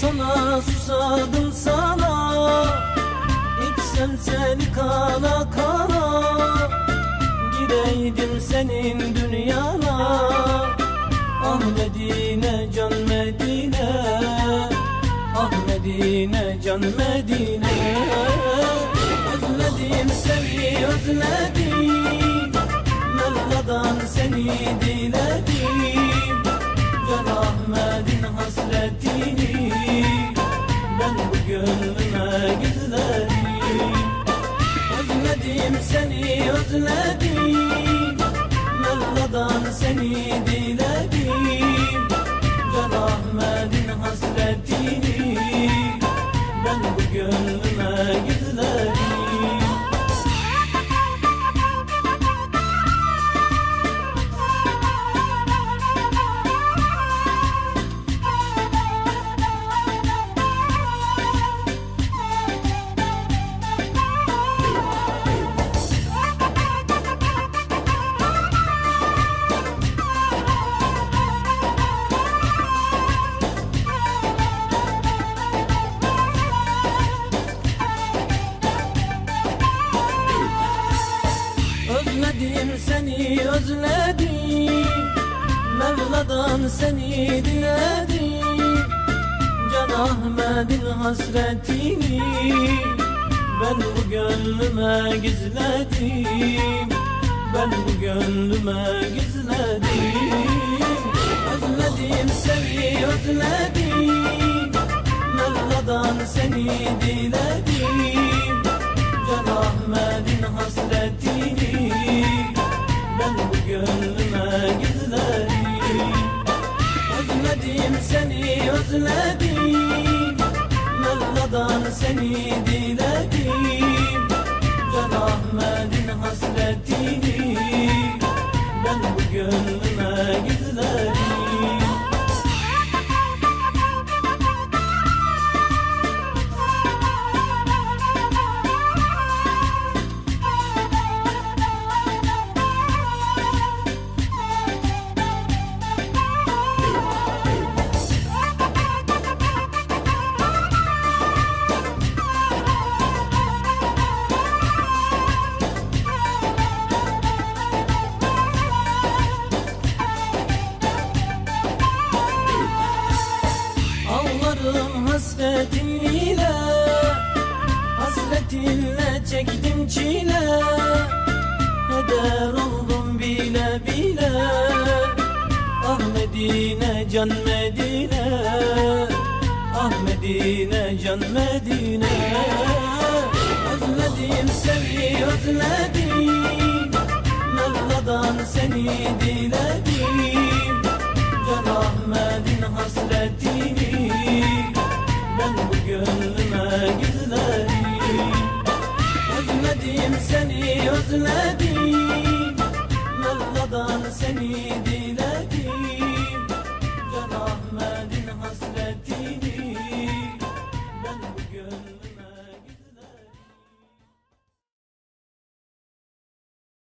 sana susadım sana. İçsem seni kana kana. Gireydim senin dünyana. Ah Medine can Medine. Ah Medine can Medine. Özledim seni özledim gönlüme gizledim Özledim seni özledim Mevla'dan seni diledim Can Ahmet'in hasretini Ben bu gönlüme gizledim Özledim seni özledim. Mevla'dan seni diledim. Can Ahmet'in hasretini Ben bu gönlüme gizledim. Ben bu gönlüme gizledim. Özledim seni özledim. Mevla'dan seni diledim özledim. Mevla'dan seni diledim. Can Ahmet'in hasretini hasretinle Hasretinle çektim çile. Heder oldum bile bile Ah Ah Medine can Medine. Özledim seni özledim. Mevla'dan seni diledim. Can Ahmet'in hasretini الأزمة دي